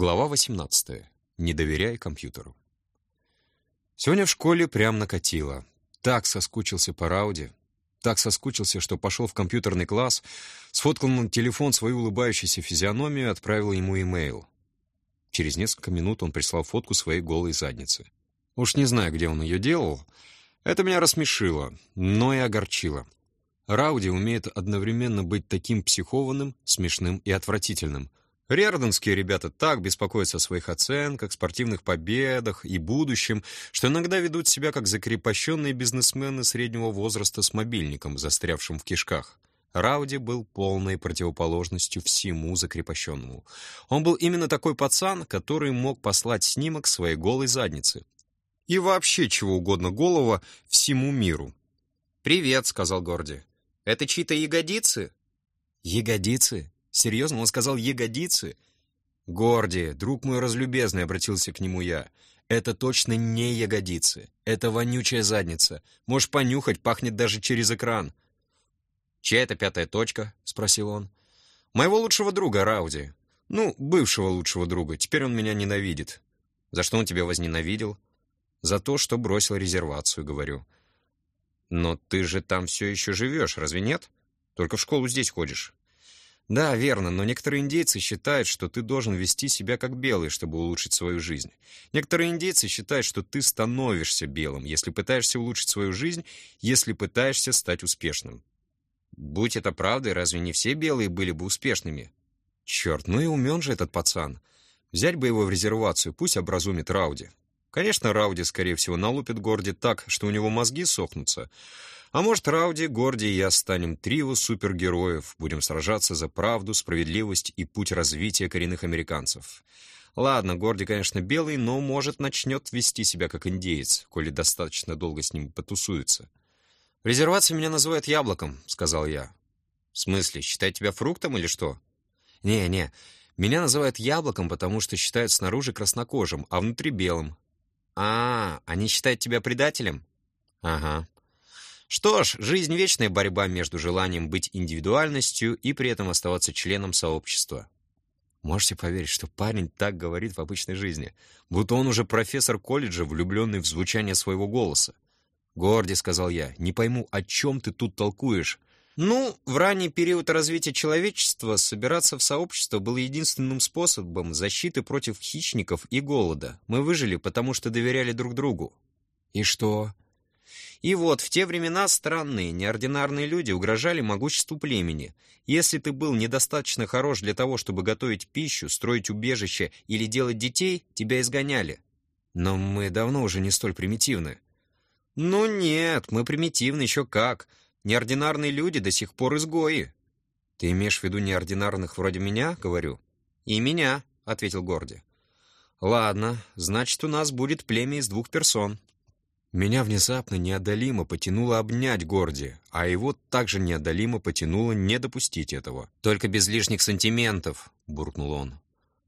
Глава 18. Не доверяй компьютеру. Сегодня в школе прям накатило. Так соскучился по Рауди. Так соскучился, что пошел в компьютерный класс, сфоткал на телефон свою улыбающуюся физиономию и отправил ему имейл. Через несколько минут он прислал фотку своей голой задницы. Уж не знаю, где он ее делал. Это меня рассмешило, но и огорчило. Рауди умеет одновременно быть таким психованным, смешным и отвратительным. Риорданские ребята так беспокоятся о своих оценках, спортивных победах и будущем, что иногда ведут себя как закрепощенные бизнесмены среднего возраста с мобильником, застрявшим в кишках. Рауди был полной противоположностью всему закрепощенному. Он был именно такой пацан, который мог послать снимок своей голой задницы. И вообще чего угодно голого всему миру. «Привет», — сказал Горди. «Это чьи-то ягодицы?» «Ягодицы?» Серьезно, он сказал «ягодицы»? «Горди, друг мой разлюбезный», — обратился к нему я. «Это точно не ягодицы. Это вонючая задница. Можешь понюхать, пахнет даже через экран». «Чья это пятая точка?» — спросил он. «Моего лучшего друга, Рауди. Ну, бывшего лучшего друга. Теперь он меня ненавидит». «За что он тебя возненавидел?» «За то, что бросил резервацию», — говорю. «Но ты же там все еще живешь, разве нет? Только в школу здесь ходишь». Да, верно, но некоторые индейцы считают, что ты должен вести себя как белый, чтобы улучшить свою жизнь. Некоторые индейцы считают, что ты становишься белым, если пытаешься улучшить свою жизнь, если пытаешься стать успешным. Будь это правдой, разве не все белые были бы успешными? Черт, ну и умен же этот пацан. Взять бы его в резервацию, пусть образумит Рауди. Конечно, Рауди, скорее всего, налупит Горди так, что у него мозги сохнутся, а может, Рауди, Горди и я станем трио супергероев, будем сражаться за правду, справедливость и путь развития коренных американцев. Ладно, Горди, конечно, белый, но, может, начнет вести себя как индеец, коли достаточно долго с ним потусуется. «В резервации меня называют яблоком», — сказал я. «В смысле, считать тебя фруктом или что?» «Не-не, меня называют яблоком, потому что считают снаружи краснокожим, а внутри белым». «А, они считают тебя предателем?» «Ага. Что ж, жизнь — вечная борьба между желанием быть индивидуальностью и при этом оставаться членом сообщества. Можете поверить, что парень так говорит в обычной жизни, будто он уже профессор колледжа, влюбленный в звучание своего голоса. «Горди», — сказал я, — «не пойму, о чем ты тут толкуешь?» Ну, в ранний период развития человечества собираться в сообщество было единственным способом защиты против хищников и голода. Мы выжили, потому что доверяли друг другу. И что? И вот, в те времена странные, неординарные люди угрожали могуществу племени. Если ты был недостаточно хорош для того, чтобы готовить пищу, строить убежище или делать детей, тебя изгоняли. Но мы давно уже не столь примитивны. Ну нет, мы примитивны еще как. Неординарные люди до сих пор изгои. Ты имеешь в виду неординарных вроде меня, говорю? И меня, ответил Горди. Ладно, значит, у нас будет племя из двух персон. Меня внезапно неодолимо потянуло обнять Горди, а его также неодолимо потянуло не допустить этого. «Только без лишних сантиментов», — буркнул он.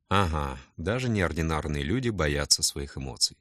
«Ага, даже неординарные люди боятся своих эмоций».